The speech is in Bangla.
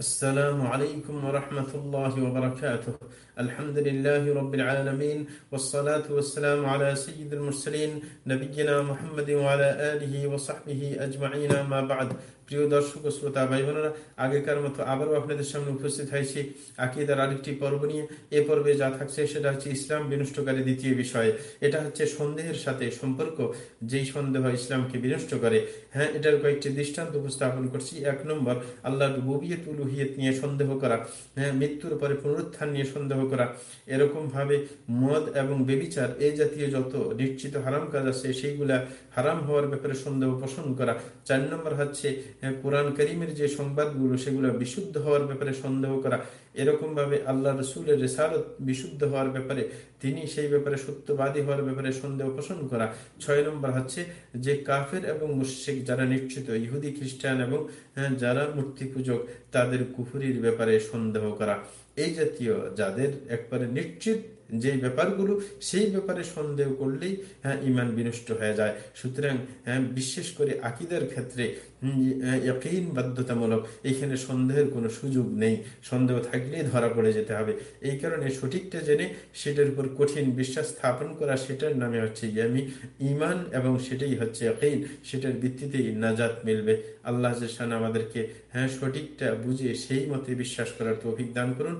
السلام عليكم ورحمة الله وبركاته الحمد لله رب العالمين والصلاة والسلام على سيد المرسلين نبينا محمد وعلى آله وصحبه أجمعين ما بعد প্রিয় দর্শক ও শ্রোতা ভাই বোনেরা আগেকার মতো আবারও আপনাদের সামনে উপস্থিত হয়েছি আকিদার আরেকটি পর্ব নিয়ে এ পর্বে যা থাকছে সেটা হচ্ছে ইসলাম বিনষ্টকারী দ্বিতীয় বিষয় এটা হচ্ছে সন্দেহের সাথে সম্পর্ক যেই সন্দেহ ইসলামকে বিনষ্ট করে হ্যাঁ এটার কয়েকটি দৃষ্টান্ত উপস্থাপন করছি এক নম্বর আল্লাহ রুবিয়ত উলুহিয়ত নিয়ে সন্দেহ করা হ্যাঁ মৃত্যুর পরে পুনরুত্থান নিয়ে সন্দেহ করা এরকম ভাবে মদ এবং বেবিচার এই জাতীয় যত নিশ্চিত হারাম কাজ আছে সেইগুলা হারাম হওয়ার ব্যাপারে সন্দেহ পোষণ করা। চার নম্বর হচ্ছে হ্যাঁ, কোরআন করিমের যে সংবাদগুলো সেগুলো বিশুদ্ধ হওয়ার ব্যাপারে সন্দেহ করা। এরকম ভাবে আল্লাহ রসুলের রেসালত বিশুদ্ধ হওয়ার ব্যাপারে তিনি সেই ব্যাপারে সত্যবাদী হওয়ার ব্যাপারে সন্দেহ পোষণ করা। ছয় নম্বর হচ্ছে যে কাফের এবং মুশ্রিক যারা নিশ্চিত ইহুদি খ্রিস্টান এবং হ্যাঁ, যারা মূর্তি পূজক তাদের কুফুরির ব্যাপারে সন্দেহ করা। এই জাতীয় যাদের একবারে নিশ্চিত যে ব্যাপারগুলো, সেই ব্যাপারে সন্দেহ করলেই হ্যাঁ ইমান বিনষ্ট হয়ে যায়। সুতরাং হ্যাঁ বিশেষ করে আকিদের ক্ষেত্রে বাধ্যতামূলক, এখানে সন্দেহের কোনো সুযোগ নেই। সন্দেহ থাকলেই ধরা পড়ে যেতে হবে। এই কারণে সঠিকটা জেনে, সেটার উপর কঠিন বিশ্বাস স্থাপন করা, সেটার নামে হচ্ছে আমি ইমান এবং সেটাই হচ্ছে ইয়াকিন। সেটার ভিত্তিতেই নাজাত মিলবে। আল্লাহ আমাদেরকে হ্যাঁ সঠিকটা বুঝে, সেই মতে বিশ্বাস করার তো অভিজ্ঞান করুন।